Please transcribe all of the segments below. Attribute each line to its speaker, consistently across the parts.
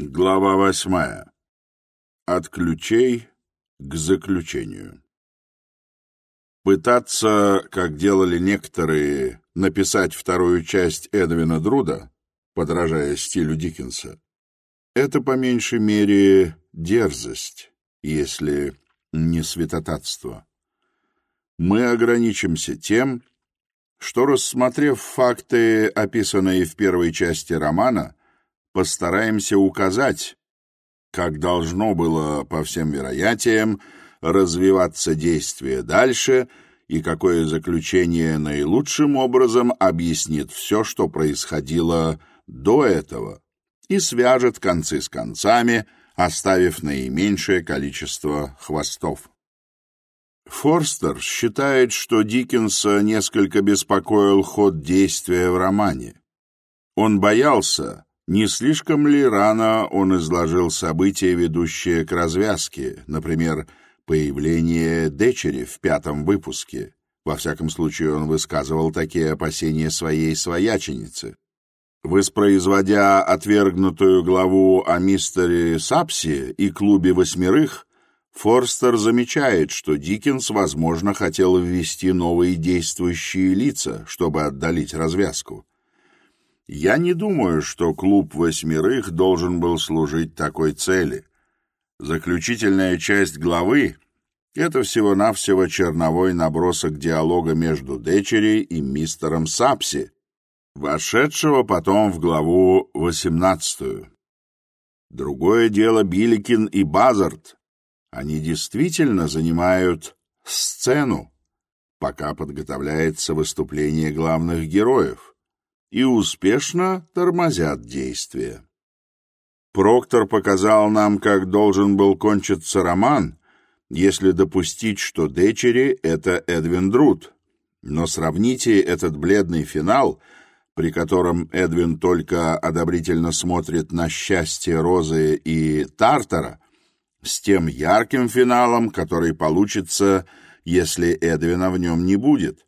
Speaker 1: Глава восьмая. От ключей к заключению. Пытаться, как делали некоторые, написать вторую часть Эдвина Друда, подражая стилю Диккенса, это по меньшей мере дерзость, если не святотатство. Мы ограничимся тем, что, рассмотрев факты, описанные в первой части романа, постараемся указать, как должно было, по всем вероятиям, развиваться действие дальше и какое заключение наилучшим образом объяснит все, что происходило до этого, и свяжет концы с концами, оставив наименьшее количество хвостов. Форстер считает, что Диккенса несколько беспокоил ход действия в романе. Он боялся, не слишком ли рано он изложил события, ведущие к развязке, например, появление дочери в пятом выпуске? Во всяком случае, он высказывал такие опасения своей свояченице. Воспроизводя отвергнутую главу о мистере Сапсе и клубе восьмерых, Форстер замечает, что Диккенс, возможно, хотел ввести новые действующие лица, чтобы отдалить развязку. Я не думаю, что клуб восьмерых должен был служить такой цели. Заключительная часть главы — это всего-навсего черновой набросок диалога между Дечери и мистером Сапси, вошедшего потом в главу восемнадцатую. Другое дело Биликин и Базард. Они действительно занимают сцену, пока подготовляется выступление главных героев и успешно тормозят действие. Проктор показал нам, как должен был кончиться роман, если допустить, что дочери — это Эдвин Друд. Но сравните этот бледный финал, при котором Эдвин только одобрительно смотрит на счастье Розы и Тартара, с тем ярким финалом, который получится, если Эдвина в нем не будет,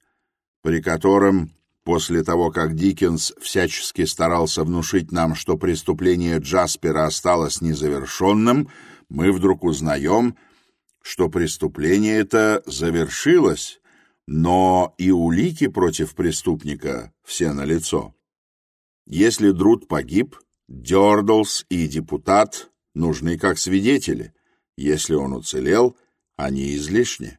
Speaker 1: при котором После того, как Диккенс всячески старался внушить нам, что преступление Джаспера осталось незавершенным, мы вдруг узнаем, что преступление это завершилось, но и улики против преступника все налицо. Если Друд погиб, Дёрдлс и депутат нужны как свидетели. Если он уцелел, они излишни.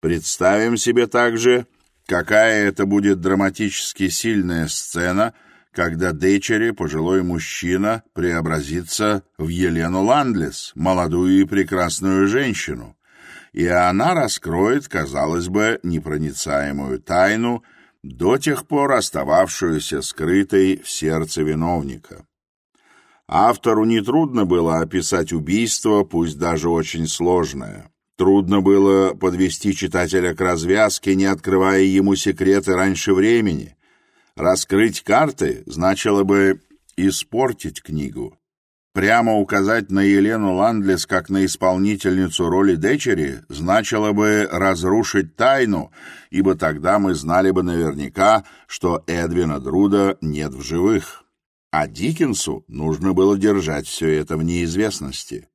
Speaker 1: Представим себе также, какая это будет драматически сильная сцена, когда Дейчери, пожилой мужчина, преобразится в Елену Ландлес, молодую и прекрасную женщину, и она раскроет, казалось бы, непроницаемую тайну, до тех пор остававшуюся скрытой в сердце виновника. Автору нетрудно было описать убийство, пусть даже очень сложное — Трудно было подвести читателя к развязке, не открывая ему секреты раньше времени. Раскрыть карты значило бы испортить книгу. Прямо указать на Елену Ландлес как на исполнительницу роли дочери значило бы разрушить тайну, ибо тогда мы знали бы наверняка, что Эдвина Друда нет в живых. А Диккенсу нужно было держать все это в неизвестности.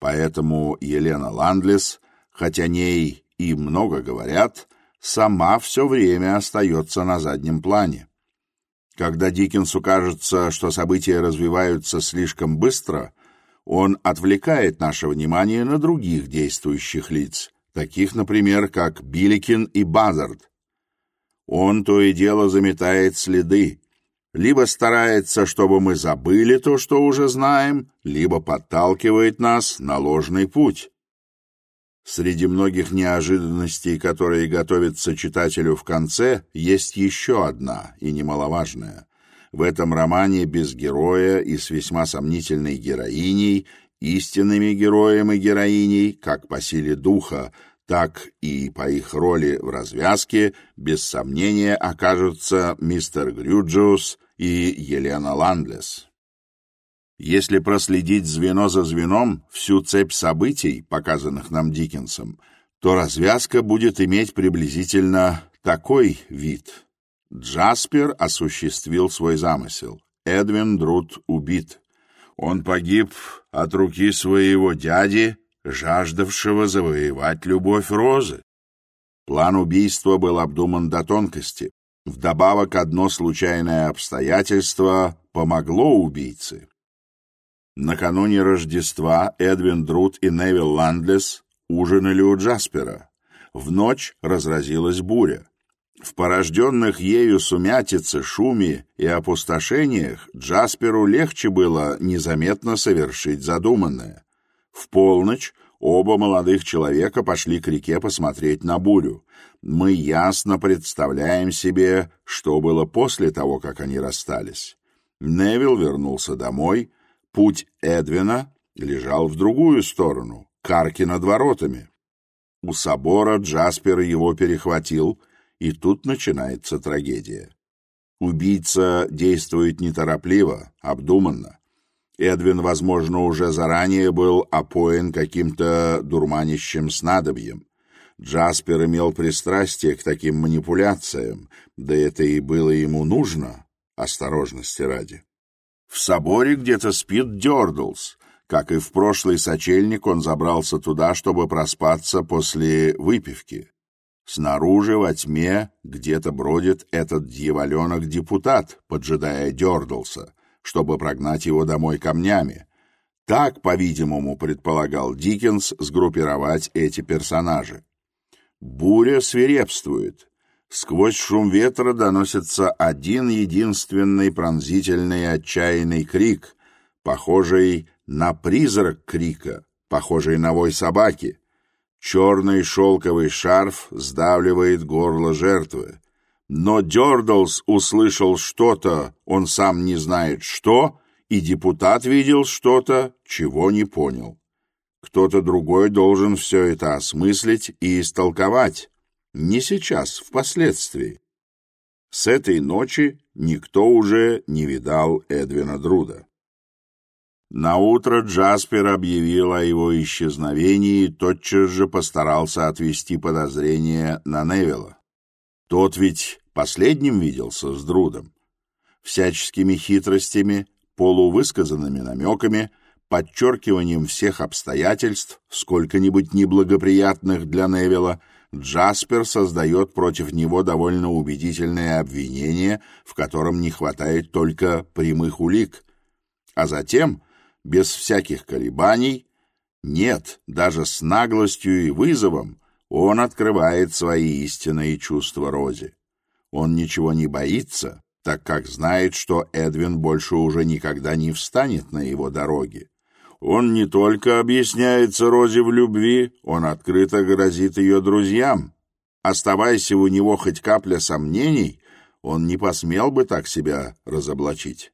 Speaker 1: Поэтому Елена Ландлес хотя ней и много говорят, сама все время остается на заднем плане. Когда Диккенсу кажется, что события развиваются слишком быстро, он отвлекает наше внимание на других действующих лиц, таких, например, как Билликин и Базард. Он то и дело заметает следы, либо старается, чтобы мы забыли то, что уже знаем, либо подталкивает нас на ложный путь. Среди многих неожиданностей, которые готовятся читателю в конце, есть еще одна, и немаловажная. В этом романе без героя и с весьма сомнительной героиней, истинными героем и героиней, как по силе духа, так и по их роли в развязке, без сомнения окажутся мистер Грюджиус и Елена Ландлес. Если проследить звено за звеном всю цепь событий, показанных нам Диккенсом, то развязка будет иметь приблизительно такой вид. Джаспер осуществил свой замысел. Эдвин Друт убит. Он погиб от руки своего дяди, жаждавшего завоевать любовь Розы. План убийства был обдуман до тонкости. Вдобавок одно случайное обстоятельство помогло убийце. Накануне Рождества Эдвин Друт и Невил Ландлес ужинали у Джаспера. В ночь разразилась буря. В порожденных ею сумятице, шуме и опустошениях Джасперу легче было незаметно совершить задуманное. В полночь оба молодых человека пошли к реке посмотреть на бурю. Мы ясно представляем себе, что было после того, как они расстались. Невил вернулся домой — Путь Эдвина лежал в другую сторону, к карки над воротами. У собора Джаспер его перехватил, и тут начинается трагедия. Убийца действует неторопливо, обдуманно. Эдвин, возможно, уже заранее был опоен каким-то дурманящим снадобьем. Джаспер имел пристрастие к таким манипуляциям, да это и было ему нужно, осторожности ради. В соборе где-то спит Дёрдлс. Как и в прошлый сочельник, он забрался туда, чтобы проспаться после выпивки. Снаружи во тьме где-то бродит этот дьяволенок-депутат, поджидая Дёрдлса, чтобы прогнать его домой камнями. Так, по-видимому, предполагал Диккенс сгруппировать эти персонажи. Буря свирепствует. Сквозь шум ветра доносится один единственный пронзительный отчаянный крик, похожий на призрак крика, похожий на вой собаки. Черный шелковый шарф сдавливает горло жертвы. Но Дёрдлс услышал что-то, он сам не знает что, и депутат видел что-то, чего не понял. Кто-то другой должен все это осмыслить и истолковать. Не сейчас, впоследствии. С этой ночи никто уже не видал Эдвина Друда. Наутро Джаспер объявил о его исчезновении и тотчас же постарался отвести подозрение на Невилла. Тот ведь последним виделся с Друдом. Всяческими хитростями, полувысказанными намеками, подчеркиванием всех обстоятельств, сколько-нибудь неблагоприятных для Невилла, Джаспер создает против него довольно убедительное обвинение, в котором не хватает только прямых улик. А затем, без всяких колебаний, нет, даже с наглостью и вызовом, он открывает свои истинные чувства Рози. Он ничего не боится, так как знает, что Эдвин больше уже никогда не встанет на его дороге он не только объясняется Розе в любви, он открыто грозит ее друзьям. Оставаясь у него хоть капля сомнений, он не посмел бы так себя разоблачить.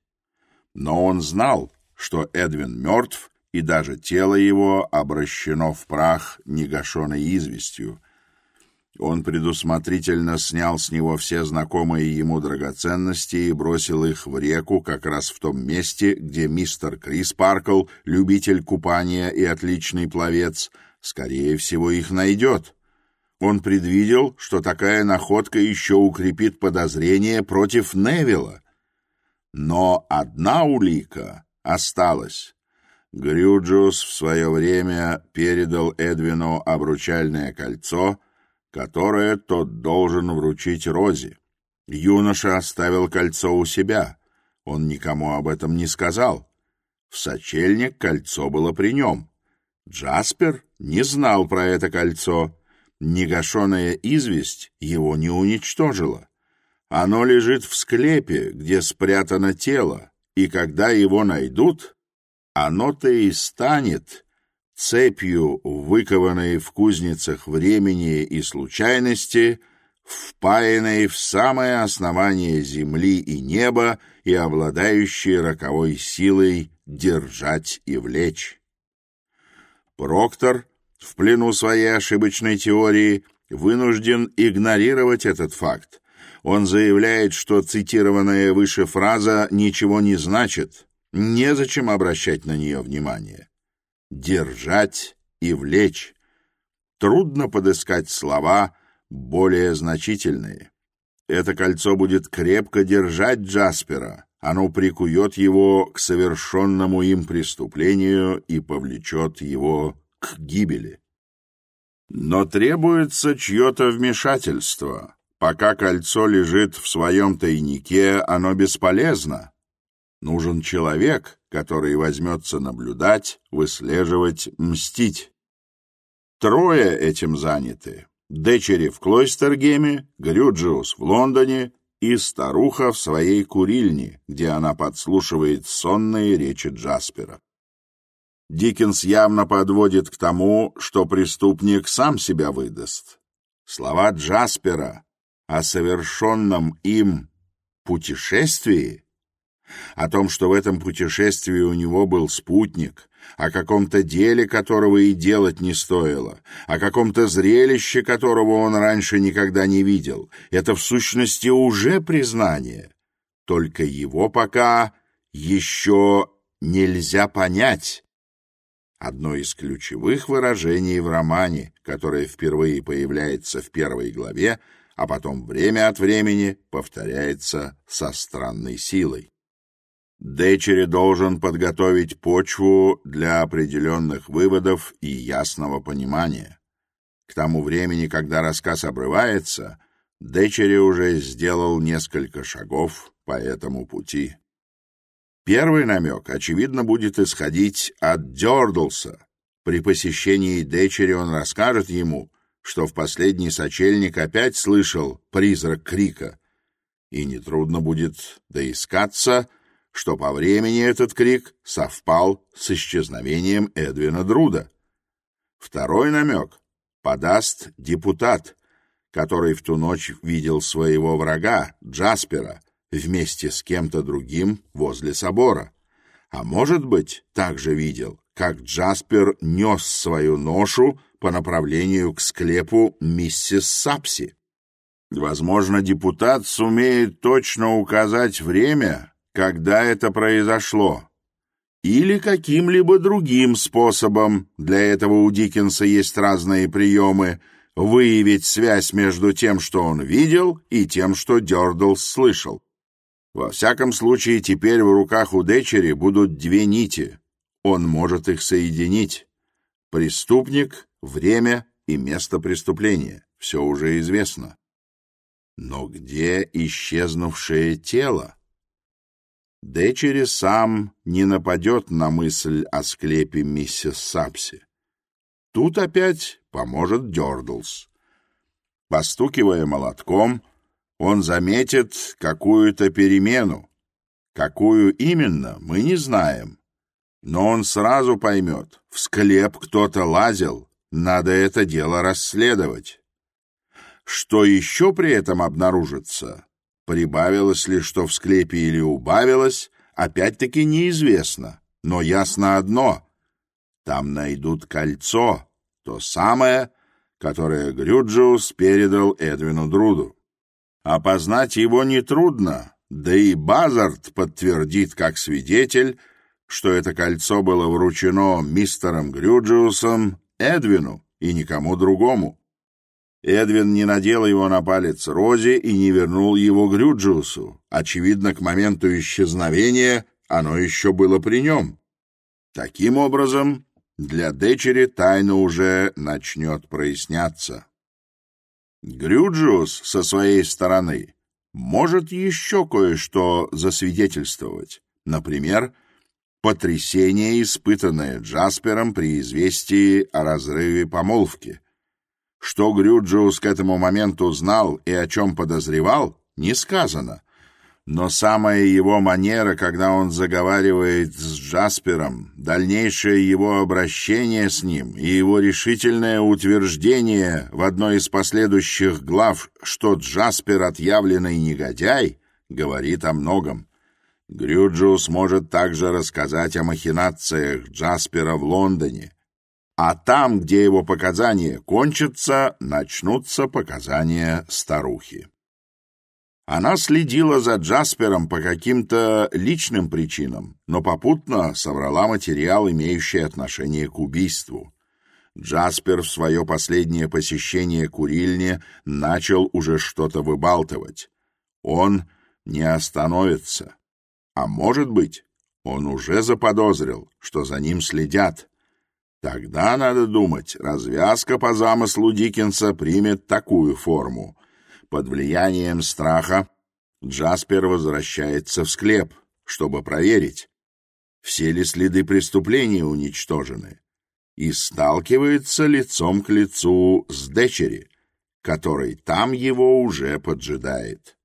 Speaker 1: Но он знал, что Эдвин мертв, и даже тело его обращено в прах негашенной известью — Он предусмотрительно снял с него все знакомые ему драгоценности и бросил их в реку как раз в том месте, где мистер Крис Паркл, любитель купания и отличный пловец, скорее всего, их найдет. Он предвидел, что такая находка еще укрепит подозрение против Невилла. Но одна улика осталось. Грюджус в свое время передал Эдвину обручальное кольцо, которое тот должен вручить Розе. Юноша оставил кольцо у себя. Он никому об этом не сказал. В сочельник кольцо было при нем. Джаспер не знал про это кольцо. Негашенная известь его не уничтожила. Оно лежит в склепе, где спрятано тело, и когда его найдут, оно-то и станет цепью, выкованной в кузницах времени и случайности, впаянной в самое основание земли и неба и обладающей роковой силой держать и влечь. Проктор, в плену своей ошибочной теории, вынужден игнорировать этот факт. Он заявляет, что цитированная выше фраза ничего не значит, незачем обращать на нее внимание держать и влечь. Трудно подыскать слова более значительные. Это кольцо будет крепко держать Джаспера. Оно прикует его к совершенному им преступлению и повлечет его к гибели. Но требуется чье-то вмешательство. Пока кольцо лежит в своем тайнике, оно бесполезно. Нужен человек, который возьмется наблюдать, выслеживать, мстить. Трое этим заняты. Дечери в Клойстергеме, Грюджиус в Лондоне и старуха в своей курильне, где она подслушивает сонные речи Джаспера. Диккенс явно подводит к тому, что преступник сам себя выдаст. Слова Джаспера о совершенном им путешествии — о том, что в этом путешествии у него был спутник, о каком-то деле, которого и делать не стоило, о каком-то зрелище, которого он раньше никогда не видел. Это в сущности уже признание, только его пока еще нельзя понять одно из ключевых выражений в романе, которое впервые появляется в первой главе, а потом время от времени Дечери должен подготовить почву для определенных выводов и ясного понимания. К тому времени, когда рассказ обрывается, Дечери уже сделал несколько шагов по этому пути. Первый намек, очевидно, будет исходить от Дёрдлса. При посещении Дечери он расскажет ему, что в последний сочельник опять слышал призрак крика, и нетрудно будет доискаться — что по времени этот крик совпал с исчезновением Эдвина Друда. Второй намек подаст депутат, который в ту ночь видел своего врага, Джаспера, вместе с кем-то другим возле собора. А может быть, также видел, как Джаспер нес свою ношу по направлению к склепу миссис Сапси. Возможно, депутат сумеет точно указать время, когда это произошло. Или каким-либо другим способом, для этого у Диккенса есть разные приемы, выявить связь между тем, что он видел, и тем, что Дёрдлс слышал. Во всяком случае, теперь в руках у Дечери будут две нити. Он может их соединить. Преступник, время и место преступления. Все уже известно. Но где исчезнувшее тело? Дечери сам не нападет на мысль о склепе миссис Сапси. Тут опять поможет Дёрдлс. Постукивая молотком, он заметит какую-то перемену. Какую именно, мы не знаем. Но он сразу поймет, в склеп кто-то лазил, надо это дело расследовать. Что еще при этом обнаружится, Прибавилось ли, что в склепе или убавилось, опять-таки неизвестно. Но ясно одно — там найдут кольцо, то самое, которое Грюджиус передал Эдвину Друду. Опознать его нетрудно, да и Базард подтвердит как свидетель, что это кольцо было вручено мистером Грюджиусом Эдвину и никому другому. Эдвин не надел его на палец Розе и не вернул его Грюджиусу. Очевидно, к моменту исчезновения оно еще было при нем. Таким образом, для дочери тайна уже начнет проясняться. Грюджиус со своей стороны может еще кое-что засвидетельствовать. Например, потрясение, испытанное Джаспером при известии о разрыве помолвки — что Грюджиус к этому моменту знал и о чем подозревал, не сказано. Но самая его манера, когда он заговаривает с Джаспером, дальнейшее его обращение с ним и его решительное утверждение в одной из последующих глав, что Джаспер отъявленный негодяй, говорит о многом. Грюджиус может также рассказать о махинациях Джаспера в Лондоне, а там, где его показания кончатся, начнутся показания старухи. Она следила за Джаспером по каким-то личным причинам, но попутно собрала материал, имеющий отношение к убийству. Джаспер в свое последнее посещение курильни начал уже что-то выбалтывать. Он не остановится. А может быть, он уже заподозрил, что за ним следят. Тогда, надо думать, развязка по замыслу Диккенса примет такую форму. Под влиянием страха Джаспер возвращается в склеп, чтобы проверить, все ли следы преступления уничтожены, и сталкивается лицом к лицу с дочери, который там его уже поджидает.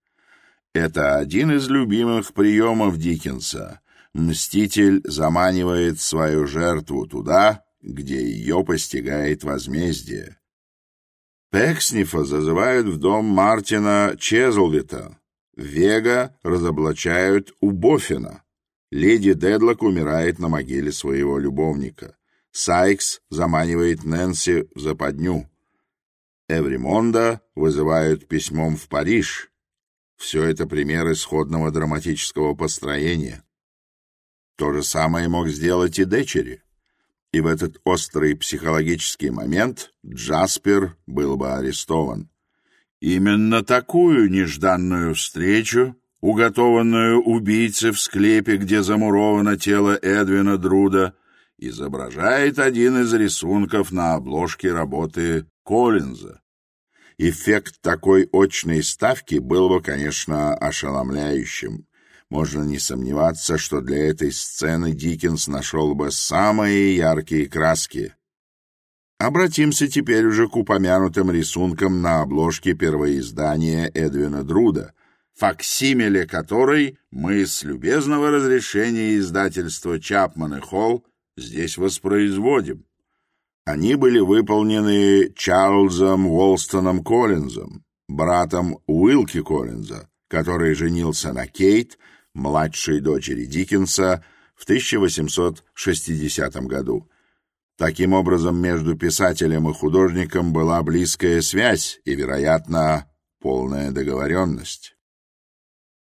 Speaker 1: Это один из любимых приемов Диккенса. Мститель заманивает свою жертву туда, где ее постигает возмездие. Пекснифа зазывают в дом Мартина Чезлвита. Вега разоблачают у Бофина. Леди Дедлок умирает на могиле своего любовника. Сайкс заманивает Нэнси в западню. Эвримонда вызывают письмом в Париж. Все это примеры сходного драматического построения. То же самое мог сделать и Дечери и в этот острый психологический момент Джаспер был бы арестован. Именно такую нежданную встречу, уготованную убийце в склепе, где замуровано тело Эдвина Друда, изображает один из рисунков на обложке работы Коллинза. Эффект такой очной ставки был бы, конечно, ошеломляющим. Можно не сомневаться, что для этой сцены Диккенс нашел бы самые яркие краски. Обратимся теперь уже к упомянутым рисункам на обложке первоиздания Эдвина Друда, факсимиле которой мы с любезного разрешения издательства Чапман и Холл здесь воспроизводим. Они были выполнены Чарльзом Уолстоном Коллинзом, братом Уилки Коллинза, который женился на Кейт — младшей дочери Диккенса в 1860 году. Таким образом, между писателем и художником была близкая связь и, вероятно, полная договоренность.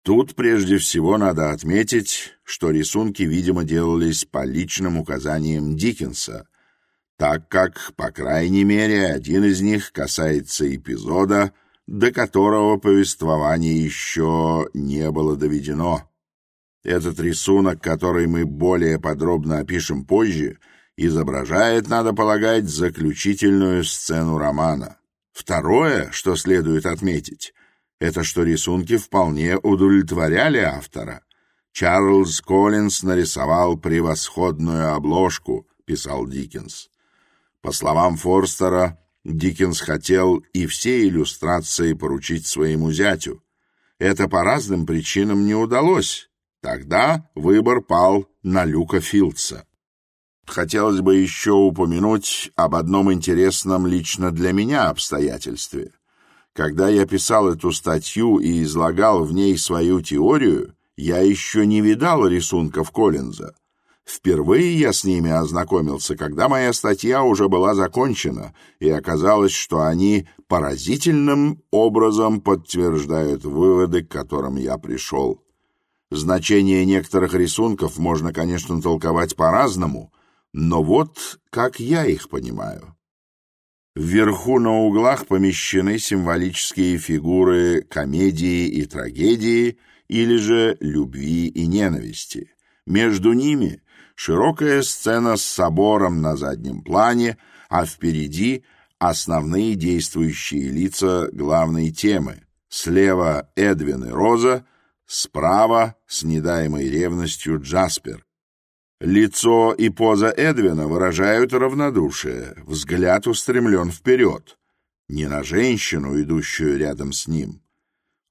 Speaker 1: Тут прежде всего надо отметить, что рисунки, видимо, делались по личным указаниям Диккенса, так как, по крайней мере, один из них касается эпизода, до которого повествование еще не было доведено. Этот рисунок, который мы более подробно опишем позже, изображает, надо полагать, заключительную сцену романа. Второе, что следует отметить, это что рисунки вполне удовлетворяли автора. Чарльз Коллинз нарисовал превосходную обложку, писал Диккенс. По словам Форстера, Диккенс хотел и все иллюстрации поручить своему зятю. Это по разным причинам не удалось. Тогда выбор пал на Люка Филдса. Хотелось бы еще упомянуть об одном интересном лично для меня обстоятельстве. Когда я писал эту статью и излагал в ней свою теорию, я еще не видал рисунков Коллинза. Впервые я с ними ознакомился, когда моя статья уже была закончена, и оказалось, что они поразительным образом подтверждают выводы, к которым я пришел. Значение некоторых рисунков можно, конечно, толковать по-разному, но вот как я их понимаю. Вверху на углах помещены символические фигуры комедии и трагедии или же любви и ненависти. Между ними широкая сцена с собором на заднем плане, а впереди основные действующие лица главной темы. Слева Эдвин и Роза, Справа с недаемой ревностью Джаспер. Лицо и поза Эдвина выражают равнодушие, взгляд устремлен вперед. Не на женщину, идущую рядом с ним.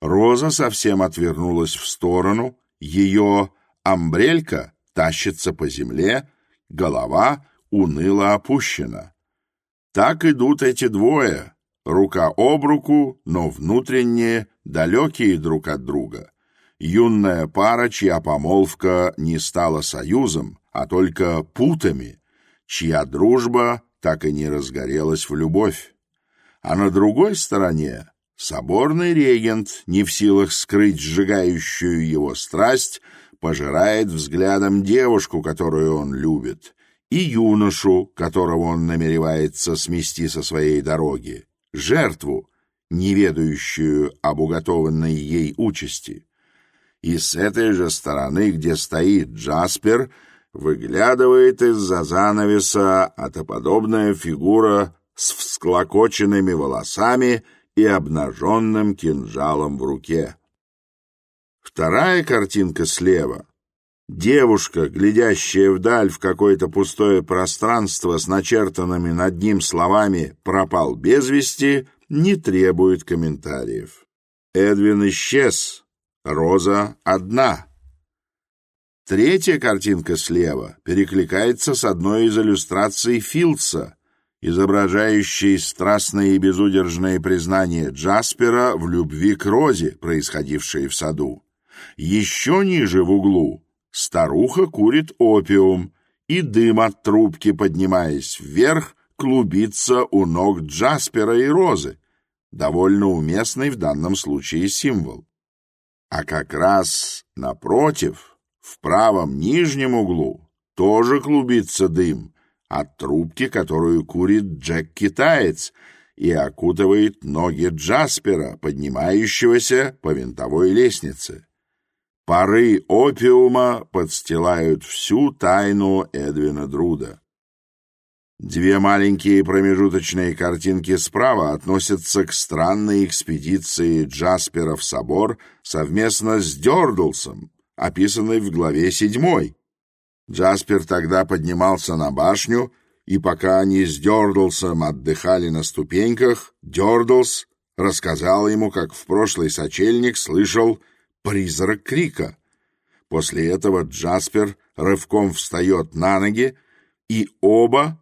Speaker 1: Роза совсем отвернулась в сторону, ее амбрелька тащится по земле, голова уныло опущена. Так идут эти двое, рука об руку, но внутренние, далекие друг от друга — юная пара, чья помолвка не стала союзом, а только путами, чья дружба так и не разгорелась в любовь. А на другой стороне соборный регент, не в силах скрыть сжигающую его страсть, пожирает взглядом девушку, которую он любит, и юношу, которого он намеревается смести со своей дороги, жертву, не ведающую об уготованной ей участи. и с этой же стороны, где стоит Джаспер, выглядывает из-за занавеса атоподобная фигура с всклокоченными волосами и обнаженным кинжалом в руке. Вторая картинка слева. Девушка, глядящая вдаль в Роза одна. Третья картинка слева перекликается с одной из иллюстраций Филдса, изображающей страстное и безудержное признание Джаспера в любви к Розе, происходившей в саду. Еще ниже в углу старуха курит опиум, и дым от трубки, поднимаясь вверх, клубится у ног Джаспера и Розы, довольно уместный в данном случае символ. А как раз напротив, в правом нижнем углу, тоже клубится дым от трубки, которую курит Джек-китаец, и окутывает ноги Джаспера, поднимающегося по винтовой лестнице. Пары опиума подстилают Две маленькие промежуточные картинки справа относятся к странной экспедиции Джаспера в собор совместно с Дёрдлсом, описанной в главе седьмой. Джаспер тогда поднимался на башню, и пока они с Дёрдлсом отдыхали на ступеньках, Дёрдлс рассказал ему, как в прошлый сочельник слышал «призрак крика». После этого Джаспер рывком встает на ноги, и оба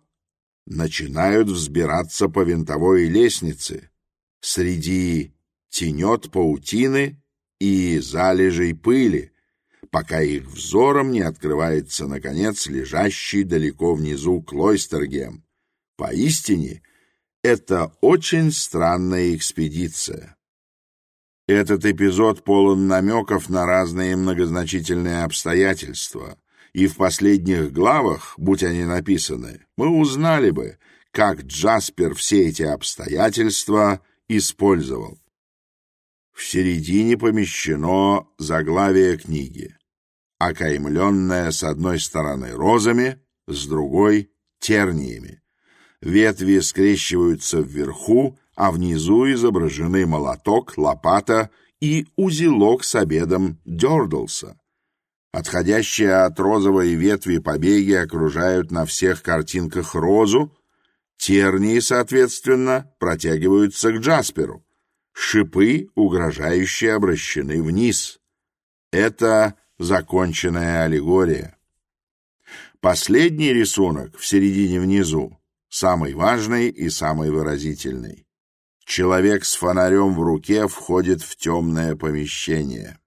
Speaker 1: начинают взбираться по винтовой лестнице среди тенет паутины и залежей пыли, пока их взором не открывается, наконец, лежащий далеко внизу Клойстергем. Поистине, это очень странная экспедиция. Этот эпизод полон намеков на разные многозначительные обстоятельства и в последних главах, будь они написаны, мы узнали бы, как Джаспер все эти обстоятельства использовал. В середине помещено заглавие книги, окаймленное с одной стороны розами, с другой — терниями. Ветви скрещиваются вверху, а внизу изображены молоток, лопата и узелок с обедом дёрдлса. Отходящие от розовой ветви побеги окружают на всех картинках розу, тернии, соответственно, протягиваются к Джасперу. Шипы, угрожающие, обращены вниз. Это законченная аллегория. Последний рисунок в середине внизу, самый важный и самый выразительный. Человек с фонарем в руке входит в темное помещение.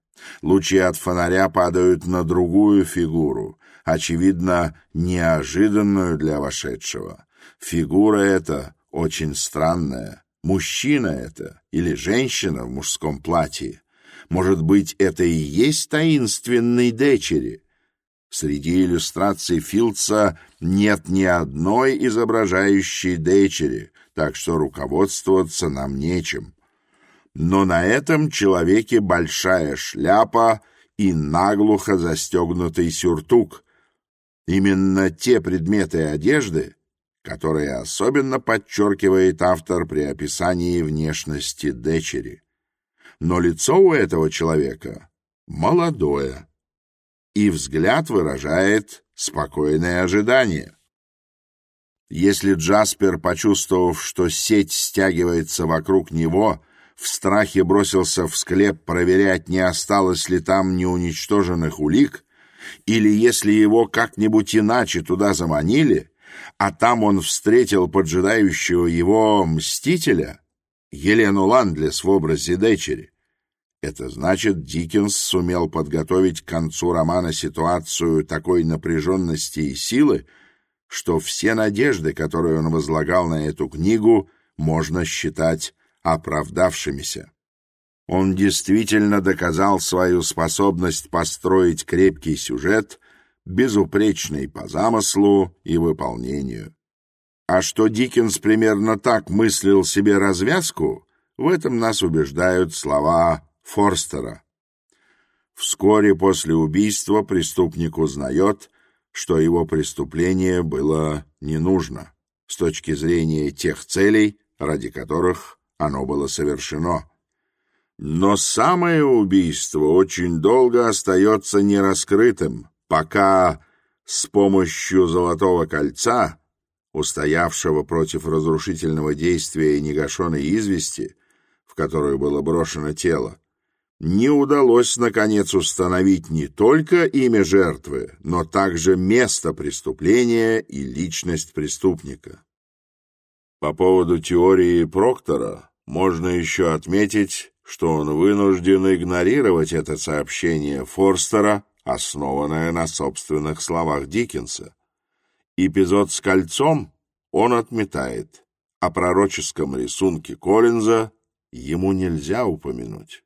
Speaker 1: Лучи от фонаря падают на другую фигуру, очевидно, неожиданную для вошедшего. Фигура эта очень странная. Мужчина это или женщина в мужском платье. Может быть, это и есть таинственный дечери? Среди иллюстраций Филдса нет ни одной изображающей дечери, так что руководствоваться нам нечем но на этом человеке большая шляпа и наглухо застегнутый сюртук. Именно те предметы одежды, которые особенно подчеркивает автор при описании внешности дочери. Но лицо у этого человека молодое, и взгляд выражает спокойное ожидание. Если Джаспер, почувствовав, что сеть стягивается вокруг него, в страхе бросился в склеп проверять, не осталось ли там неуничтоженных улик, или если его как-нибудь иначе туда заманили, а там он встретил поджидающего его мстителя, Елену Ландлес в образе дочери. Это значит, Диккенс сумел подготовить к концу романа ситуацию такой напряженности и силы, что все надежды, которые он возлагал на эту книгу, можно считать оправдавшимися. Он действительно доказал свою способность построить крепкий сюжет, безупречный по замыслу и выполнению. А что Диккенс примерно так мыслил себе развязку, в этом нас убеждают слова Форстера. Вскоре после убийства преступник узнает, что его преступление было не нужно с точки зрения тех целей, ради которых а оно было совершено. Но самое убийство очень долго остается нераскрытым, пока с помощью «Золотого кольца», устоявшего против разрушительного действия негашенной извести, в которую было брошено тело, не удалось, наконец, установить не только имя жертвы, но также место преступления и личность преступника. По поводу теории Проктора можно еще отметить, что он вынужден игнорировать это сообщение Форстера, основанное на собственных словах Диккенса. Эпизод с кольцом он отметает, о пророческом рисунке Коллинза ему нельзя упомянуть.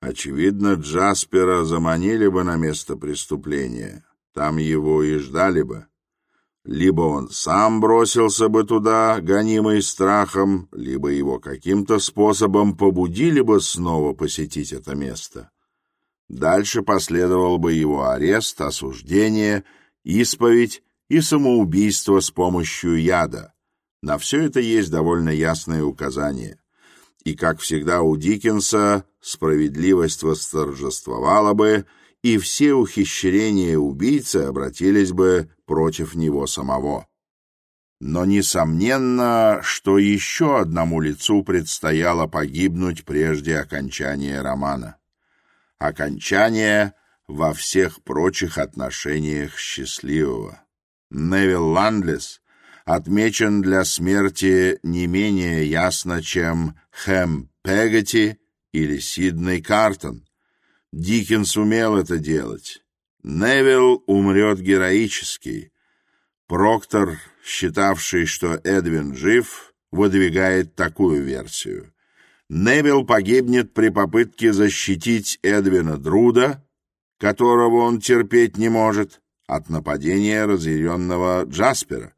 Speaker 1: Очевидно, Джаспера заманили бы на место преступления, там его и ждали бы. Либо он сам бросился бы туда, гонимый страхом, либо его каким-то способом побудили бы снова посетить это место. Дальше последовал бы его арест, осуждение, исповедь и самоубийство с помощью яда. На все это есть довольно ясные указания. И, как всегда у Диккенса, справедливость восторжествовала бы — и все ухищрения убийцы обратились бы против него самого. Но несомненно, что еще одному лицу предстояло погибнуть прежде окончания романа. Окончание во всех прочих отношениях счастливого. Невил Ландлес отмечен для смерти не менее ясно, чем Хэм Пегати или Сидней Картон, Диккенс умел это делать. Невилл умрет героически. Проктор, считавший, что Эдвин жив, выдвигает такую версию. Невилл погибнет при попытке защитить Эдвина Друда, которого он терпеть не может, от нападения разъяренного Джаспера.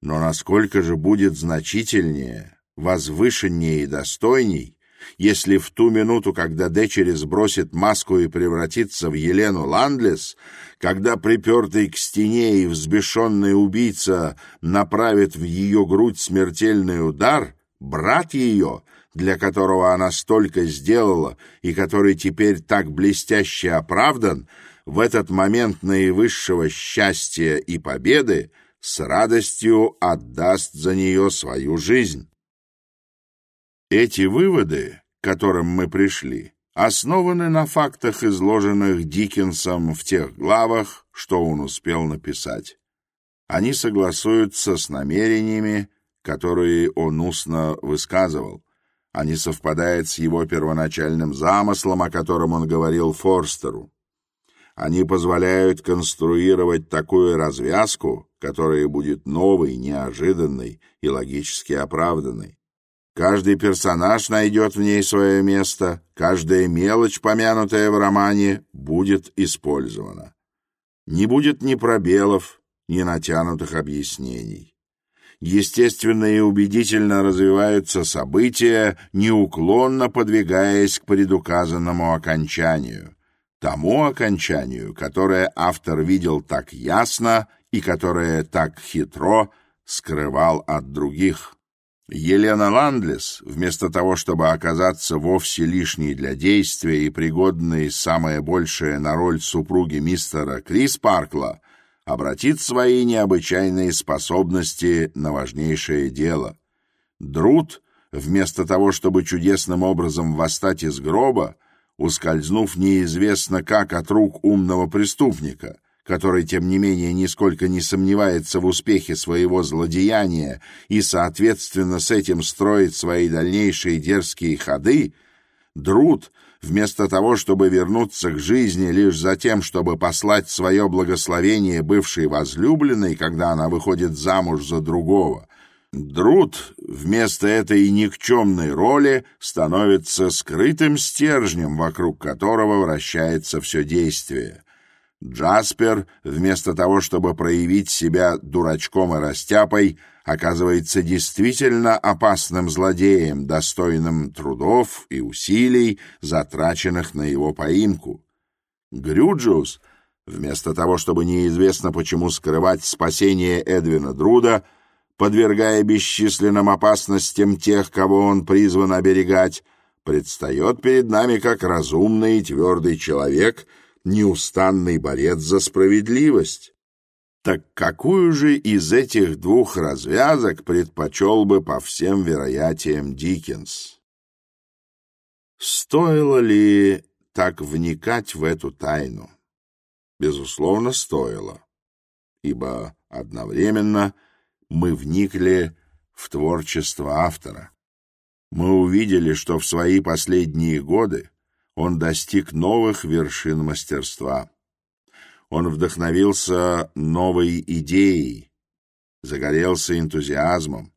Speaker 1: Но насколько же будет значительнее, возвышеннее и достойней если в ту минуту, когда Дечери сбросит маску и превратится в Елену Ландлес, когда припертый к стене и взбешенный убийца направит в ее грудь смертельный удар, брат ее, для которого она столько сделала и который теперь так блестяще оправдан, в этот момент наивысшего счастья и победы с радостью отдаст за нее свою жизнь. Эти выводы, которым мы пришли, основаны на фактах, изложенных Диккенсом в тех главах, что он успел написать. Они согласуются с намерениями, которые он устно высказывал. Они совпадают с его первоначальным замыслом, о котором он говорил Форстеру. Они позволяют конструировать такую развязку, которая будет новой, неожиданной и логически оправданной. Каждый персонаж найдет в ней свое место, каждая мелочь, помянутая в романе, будет использована. Не будет ни пробелов, ни натянутых объяснений. Естественно и убедительно развиваются события, неуклонно подвигаясь к предуказанному окончанию. Тому окончанию, которое автор видел так ясно и которое так хитро скрывал от других. Елена Ландлес, вместо того, чтобы оказаться вовсе лишней для действия и пригодной самое большее на роль супруги мистера Крис Паркла, обратит свои необычайные способности на важнейшее дело. Друд вместо того, чтобы чудесным образом восстать из гроба, ускользнув неизвестно как от рук умного преступника — который, тем не менее, нисколько не сомневается в успехе своего злодеяния и, соответственно, с этим строит свои дальнейшие дерзкие ходы, Друт, вместо того, чтобы вернуться к жизни лишь за тем, чтобы послать свое благословение бывшей возлюбленной, когда она выходит замуж за другого, Друт вместо этой никчемной роли становится скрытым стержнем, вокруг которого вращается все действие — Джаспер, вместо того, чтобы проявить себя дурачком и растяпой, оказывается действительно опасным злодеем, достойным трудов и усилий, затраченных на его поимку. Грюджиус, вместо того, чтобы неизвестно почему скрывать спасение Эдвина Друда, подвергая бесчисленным опасностям тех, кого он призван оберегать, предстает перед нами как разумный и твердый человек — неустанный борец за справедливость. Так какую же из этих двух развязок предпочел бы по всем вероятиям Диккенс? Стоило ли так вникать в эту тайну? Безусловно, стоило, ибо одновременно мы вникли в творчество автора. Мы увидели, что в свои последние годы он достиг новых вершин мастерства. Он вдохновился новой идеей, загорелся энтузиазмом.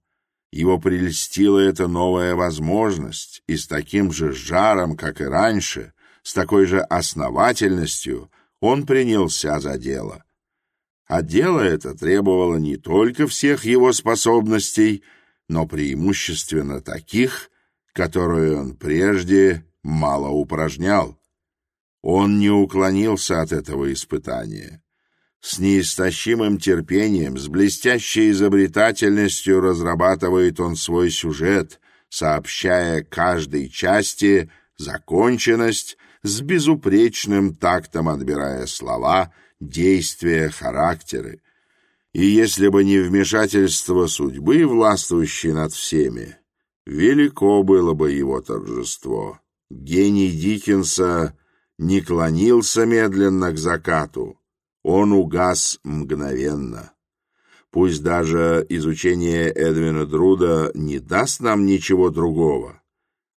Speaker 1: Его прельстила эта новая возможность, и с таким же жаром, как и раньше, с такой же основательностью он принялся за дело. А дело это требовало не только всех его способностей, но преимущественно таких, которые он прежде мало упражнял. Он не уклонился от этого испытания. С неистощимым терпением, с блестящей изобретательностью разрабатывает он свой сюжет, сообщая каждой части законченность, с безупречным тактом отбирая слова, действия, характеры. И если бы не вмешательство судьбы, властвующей над всеми, велико было бы его торжество. Гений Диккенса не клонился медленно к закату. Он угас мгновенно. Пусть даже изучение Эдвина Друда не даст нам ничего другого,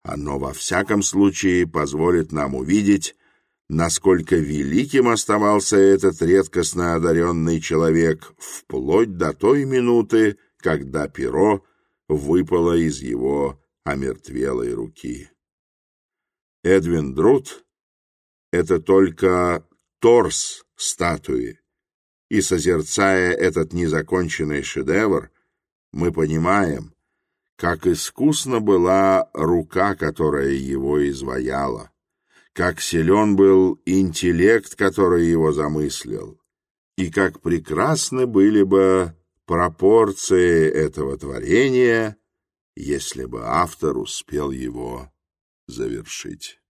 Speaker 1: оно во всяком случае позволит нам увидеть, насколько великим оставался этот редкостно одаренный человек вплоть до той минуты, когда перо выпало из его омертвелой руки. Эдвин Друт — это только торс статуи, и, созерцая этот незаконченный шедевр, мы понимаем, как искусна была рука, которая его изваяла, как силен был интеллект, который его замыслил, и как прекрасны были бы пропорции этого творения, если бы автор успел его завершить